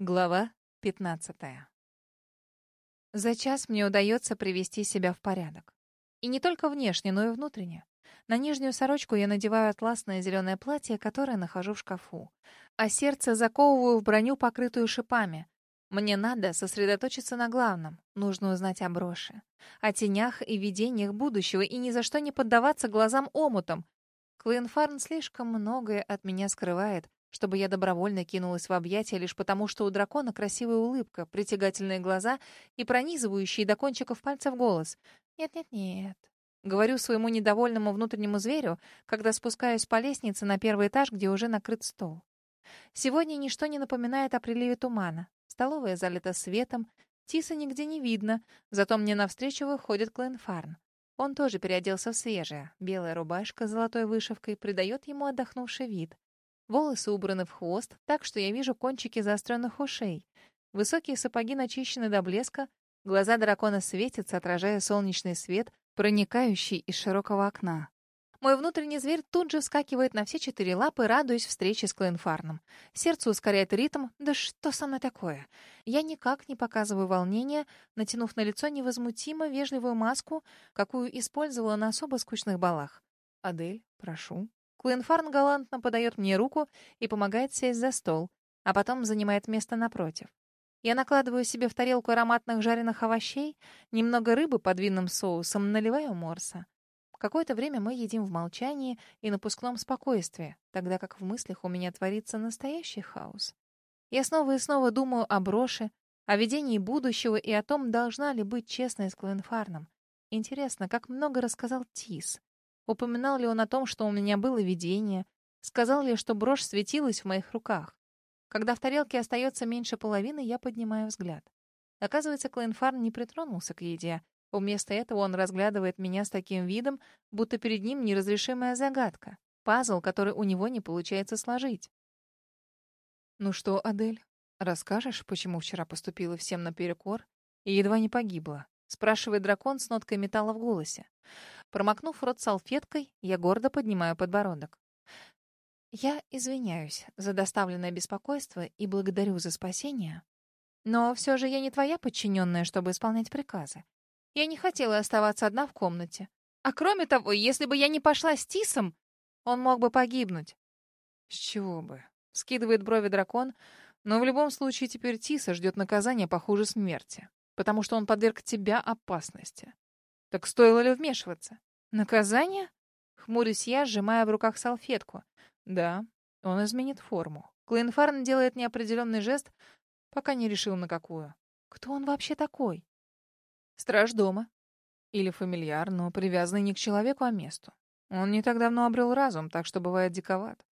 Глава 15. За час мне удается привести себя в порядок. И не только внешне, но и внутренне. На нижнюю сорочку я надеваю атласное зеленое платье, которое нахожу в шкафу. А сердце заковываю в броню, покрытую шипами. Мне надо сосредоточиться на главном. Нужно узнать о броши. О тенях и видениях будущего, и ни за что не поддаваться глазам омутам. Клоенфарн слишком многое от меня скрывает, чтобы я добровольно кинулась в объятия лишь потому, что у дракона красивая улыбка, притягательные глаза и пронизывающий до кончиков пальцев голос. «Нет-нет-нет». Говорю своему недовольному внутреннему зверю, когда спускаюсь по лестнице на первый этаж, где уже накрыт стол. Сегодня ничто не напоминает о приливе тумана. Столовая залита светом, Тиса нигде не видно, зато мне навстречу выходит Кленфарн. Он тоже переоделся в свежее. Белая рубашка с золотой вышивкой придает ему отдохнувший вид. Волосы убраны в хвост, так что я вижу кончики заостренных ушей. Высокие сапоги начищены до блеска, глаза дракона светятся, отражая солнечный свет, проникающий из широкого окна. Мой внутренний зверь тут же вскакивает на все четыре лапы, радуясь встрече с Клоенфарном. Сердце ускоряет ритм. Да что со мной такое? Я никак не показываю волнения, натянув на лицо невозмутимо вежливую маску, какую использовала на особо скучных балах. «Адель, прошу». Куинфарн галантно подает мне руку и помогает сесть за стол, а потом занимает место напротив. Я накладываю себе в тарелку ароматных жареных овощей, немного рыбы под винным соусом, наливаю морса. Какое-то время мы едим в молчании и напускном спокойствии, тогда как в мыслях у меня творится настоящий хаос. Я снова и снова думаю о броше, о видении будущего и о том, должна ли быть честной с Кленфарном. Интересно, как много рассказал Тис. Упоминал ли он о том, что у меня было видение? Сказал ли, что брошь светилась в моих руках? Когда в тарелке остается меньше половины, я поднимаю взгляд. Оказывается, Клейнфарн не притронулся к еде. Вместо этого он разглядывает меня с таким видом, будто перед ним неразрешимая загадка. Пазл, который у него не получается сложить. «Ну что, Адель, расскажешь, почему вчера поступила всем наперекор и едва не погибла?» — спрашивает дракон с ноткой металла в голосе. Промокнув рот салфеткой, я гордо поднимаю подбородок. Я извиняюсь за доставленное беспокойство и благодарю за спасение. Но все же я не твоя подчиненная, чтобы исполнять приказы. Я не хотела оставаться одна в комнате. А кроме того, если бы я не пошла с Тисом, он мог бы погибнуть. С чего бы? Скидывает брови дракон, но в любом случае теперь Тиса ждет наказания похуже смерти, потому что он подверг тебя опасности. Так стоило ли вмешиваться? Наказание? Хмурюсь я, сжимая в руках салфетку. Да, он изменит форму. Клейнфарн делает неопределенный жест, пока не решил на какую. Кто он вообще такой? Страж дома. Или фамильяр, но привязанный не к человеку, а месту. Он не так давно обрел разум, так что бывает диковат.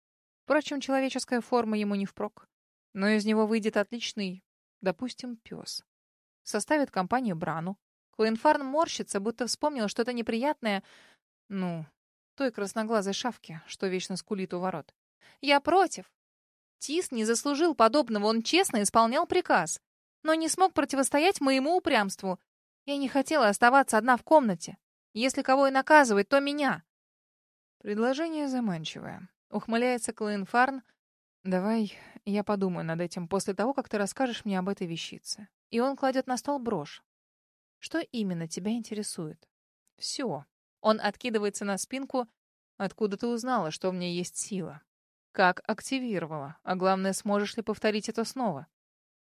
Впрочем, человеческая форма ему не впрок. Но из него выйдет отличный, допустим, пес. Составит компанию Брану, Клоенфарн морщится, будто вспомнил что-то неприятное. Ну, той красноглазой шавки, что вечно скулит у ворот. «Я против!» Тис не заслужил подобного, он честно исполнял приказ, но не смог противостоять моему упрямству. Я не хотела оставаться одна в комнате. Если кого и наказывать, то меня. Предложение заманчивое. Ухмыляется Клоенфарн. Давай я подумаю над этим после того, как ты расскажешь мне об этой вещице. И он кладет на стол брошь. Что именно тебя интересует? Все. Он откидывается на спинку. Откуда ты узнала, что у меня есть сила? Как активировала? А главное, сможешь ли повторить это снова?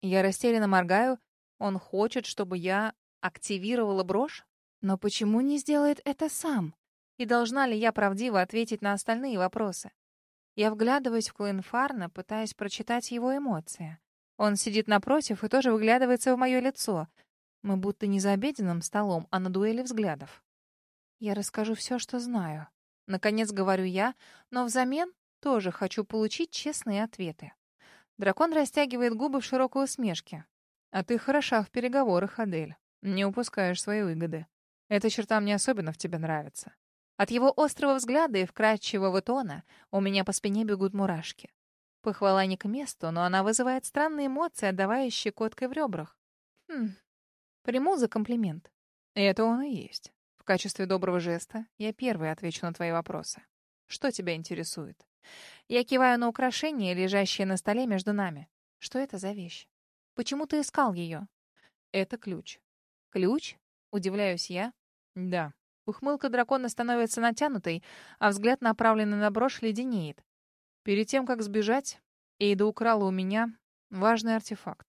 Я растерянно моргаю. Он хочет, чтобы я активировала брошь? Но почему не сделает это сам? И должна ли я правдиво ответить на остальные вопросы? Я вглядываюсь в Клоенфарна, пытаясь прочитать его эмоции. Он сидит напротив и тоже выглядывается в мое лицо — мы будто не за обеденным столом, а на дуэли взглядов. Я расскажу все, что знаю. Наконец говорю я, но взамен тоже хочу получить честные ответы. Дракон растягивает губы в широкой усмешке. А ты хороша в переговорах, Адель. Не упускаешь свои выгоды. Эта черта мне особенно в тебе нравится. От его острого взгляда и вкрадчивого тона у меня по спине бегут мурашки. Похвала не к месту, но она вызывает странные эмоции, отдавая щекоткой в ребрах. Хм, Приму за комплимент. Это он и есть. В качестве доброго жеста я первый отвечу на твои вопросы. Что тебя интересует? Я киваю на украшение, лежащее на столе между нами. Что это за вещь? Почему ты искал ее? Это ключ. Ключ? Удивляюсь я. Да. Ухмылка дракона становится натянутой, а взгляд, направленный на брошь, леденеет. Перед тем, как сбежать, Эйда украла у меня важный артефакт.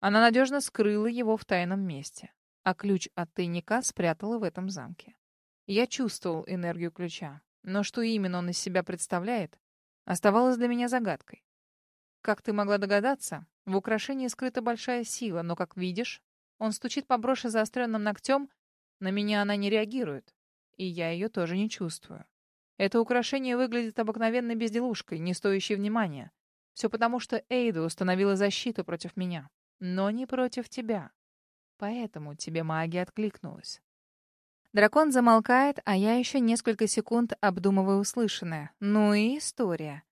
Она надежно скрыла его в тайном месте, а ключ от тайника спрятала в этом замке. Я чувствовал энергию ключа, но что именно он из себя представляет, оставалось для меня загадкой. Как ты могла догадаться, в украшении скрыта большая сила, но, как видишь, он стучит по броши заостренным ногтем, на меня она не реагирует, и я ее тоже не чувствую. Это украшение выглядит обыкновенной безделушкой, не стоящей внимания. Все потому, что Эйда установила защиту против меня, но не против тебя. Поэтому тебе магия откликнулась. Дракон замолкает, а я еще несколько секунд обдумываю услышанное. Ну и история.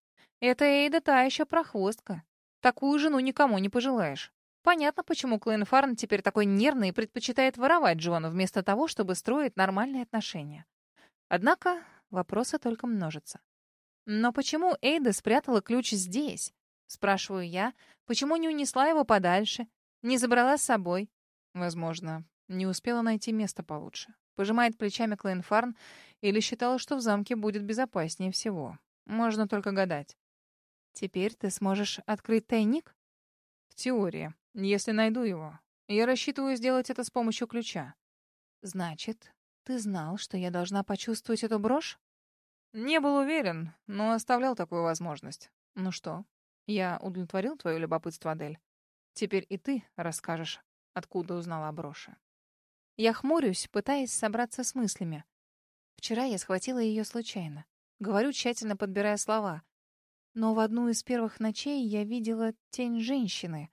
Это Эйда та еще прохвостка. Такую жену никому не пожелаешь. Понятно, почему Клейн Фарн теперь такой нервный и предпочитает воровать Джону вместо того, чтобы строить нормальные отношения. Однако вопросы только множатся. Но почему Эйда спрятала ключ здесь? Спрашиваю я. Почему не унесла его подальше? Не забрала с собой? Возможно, не успела найти место получше. Пожимает плечами Клейн Фарн или считала, что в замке будет безопаснее всего. Можно только гадать. Теперь ты сможешь открыть тайник? В теории. Если найду его, я рассчитываю сделать это с помощью ключа. Значит, ты знал, что я должна почувствовать эту брошь? Не был уверен, но оставлял такую возможность. Ну что, я удовлетворил твое любопытство, Адель? Теперь и ты расскажешь, откуда узнала о броши. Я хмурюсь, пытаясь собраться с мыслями. Вчера я схватила ее случайно. Говорю, тщательно подбирая слова. Но в одну из первых ночей я видела тень женщины.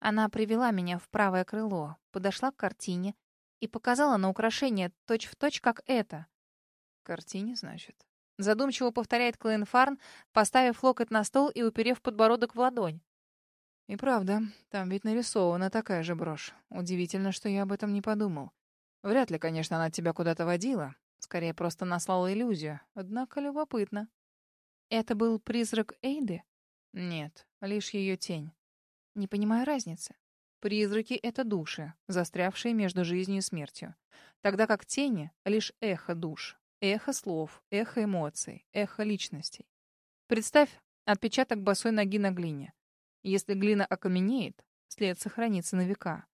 Она привела меня в правое крыло, подошла к картине и показала на украшение точь-в-точь, точь, как это. «Картине, значит?» Задумчиво повторяет Клейн Фарн, поставив локоть на стол и уперев подбородок в ладонь. И правда, там ведь нарисована такая же брошь. Удивительно, что я об этом не подумал. Вряд ли, конечно, она тебя куда-то водила. Скорее, просто наслала иллюзию. Однако любопытно. Это был призрак Эйды? Нет, лишь ее тень. Не понимаю разницы. Призраки — это души, застрявшие между жизнью и смертью. Тогда как тени — лишь эхо душ, эхо слов, эхо эмоций, эхо личностей. Представь отпечаток босой ноги на глине. Если глина окаменеет, след сохранится на века.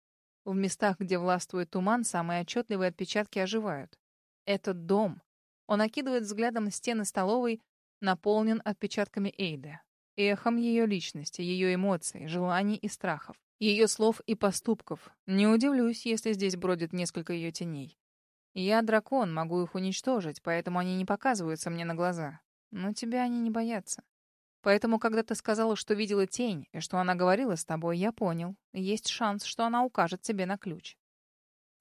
В местах, где властвует туман, самые отчетливые отпечатки оживают. Этот дом. Он окидывает взглядом стены столовой, наполнен отпечатками Эйды эхом ее личности, ее эмоций, желаний и страхов, ее слов и поступков. Не удивлюсь, если здесь бродит несколько ее теней. Я дракон, могу их уничтожить, поэтому они не показываются мне на глаза. Но тебя они не боятся. Поэтому, когда ты сказала, что видела тень, и что она говорила с тобой, я понял. Есть шанс, что она укажет тебе на ключ.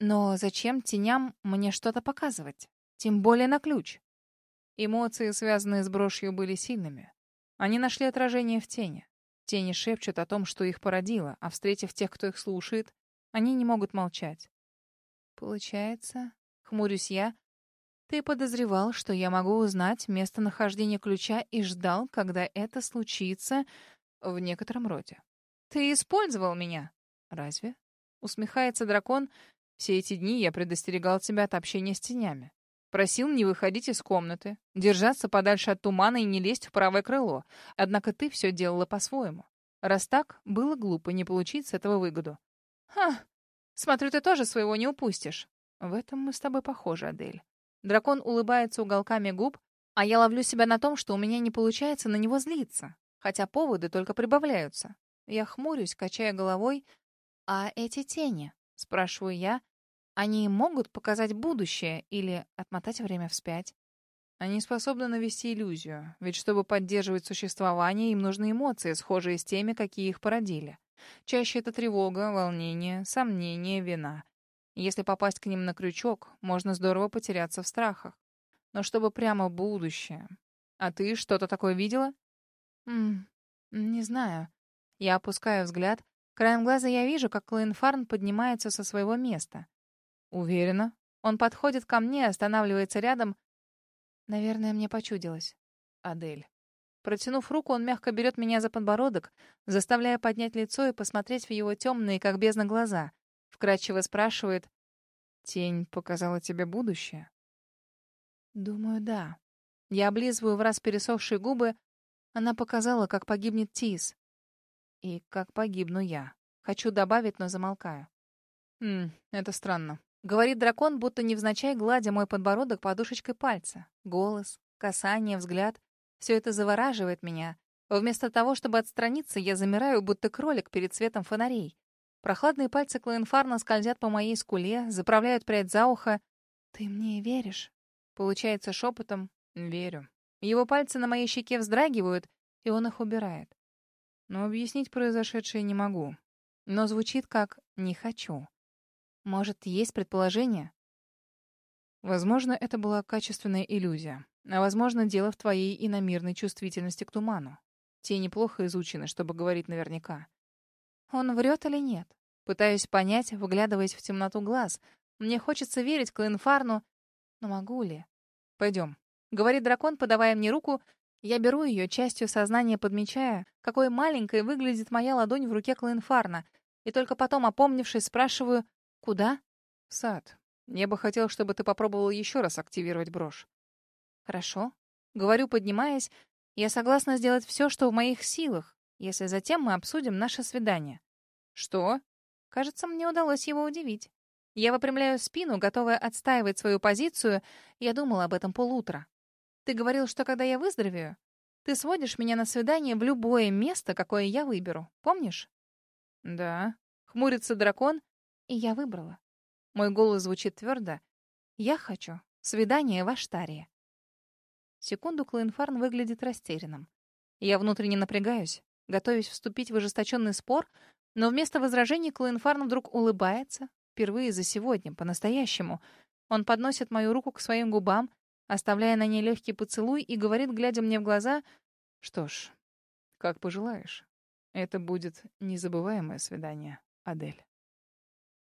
Но зачем теням мне что-то показывать? Тем более на ключ. Эмоции, связанные с брошью, были сильными. Они нашли отражение в тени. Тени шепчут о том, что их породило, а встретив тех, кто их слушает, они не могут молчать. Получается, хмурюсь я, ты подозревал, что я могу узнать местонахождение ключа и ждал, когда это случится в некотором роде. Ты использовал меня. Разве? Усмехается дракон. Все эти дни я предостерегал тебя от общения с тенями. Просил не выходить из комнаты, держаться подальше от тумана и не лезть в правое крыло. Однако ты все делала по-своему. Раз так, было глупо не получить с этого выгоду. Ха, смотрю, ты тоже своего не упустишь. В этом мы с тобой похожи, Адель. Дракон улыбается уголками губ, а я ловлю себя на том, что у меня не получается на него злиться, хотя поводы только прибавляются. Я хмурюсь, качая головой. «А эти тени?» — спрашиваю я, они могут показать будущее или отмотать время вспять. Они способны навести иллюзию, ведь чтобы поддерживать существование, им нужны эмоции, схожие с теми, какие их породили. Чаще это тревога, волнение, сомнение, вина. Если попасть к ним на крючок, можно здорово потеряться в страхах. Но чтобы прямо будущее. А ты что-то такое видела? М не знаю. Я опускаю взгляд. Краем глаза я вижу, как Клейн Фарн поднимается со своего места. Уверена. Он подходит ко мне, останавливается рядом. Наверное, мне почудилось. Адель. Протянув руку, он мягко берет меня за подбородок, заставляя поднять лицо и посмотреть в его темные, как бездна, глаза. Вкратчиво спрашивает, «Тень показала тебе будущее?» Думаю, да. Я облизываю в раз пересохшие губы. Она показала, как погибнет Тис. И как погибну я. Хочу добавить, но замолкаю. «Хм, это странно», — говорит дракон, будто невзначай гладя мой подбородок подушечкой пальца. Голос, касание, взгляд. Все это завораживает меня. Вместо того, чтобы отстраниться, я замираю, будто кролик перед светом фонарей. Прохладные пальцы Клоенфарна скользят по моей скуле, заправляют прядь за ухо. «Ты мне веришь?» Получается шепотом «Верю». Его пальцы на моей щеке вздрагивают, и он их убирает. Но объяснить произошедшее не могу. Но звучит как «не хочу». Может, есть предположение? Возможно, это была качественная иллюзия. А возможно, дело в твоей иномирной чувствительности к туману. Те неплохо изучены, чтобы говорить наверняка. Он врет или нет? Пытаюсь понять, выглядываясь в темноту глаз. Мне хочется верить Клоенфарну, но могу ли? Пойдем. Говорит дракон, подавая мне руку. Я беру ее, частью сознания подмечая, какой маленькой выглядит моя ладонь в руке Клоенфарна. И только потом, опомнившись, спрашиваю, куда? В сад. Я бы хотел, чтобы ты попробовал еще раз активировать брошь. Хорошо. Говорю, поднимаясь, я согласна сделать все, что в моих силах, если затем мы обсудим наше свидание. Что? Кажется, мне удалось его удивить. Я выпрямляю спину, готовая отстаивать свою позицию. Я думала об этом полутра. Ты говорил, что когда я выздоровею, ты сводишь меня на свидание в любое место, какое я выберу. Помнишь? Да. Хмурится дракон, и я выбрала. Мой голос звучит твердо. Я хочу свидание в Аштарии. Секунду Клоенфарн выглядит растерянным. Я внутренне напрягаюсь, готовясь вступить в ожесточенный спор, но вместо возражений Клоенфарн вдруг улыбается, впервые за сегодня, по-настоящему. Он подносит мою руку к своим губам, оставляя на ней легкий поцелуй, и говорит, глядя мне в глаза, «Что ж, как пожелаешь. Это будет незабываемое свидание, Адель».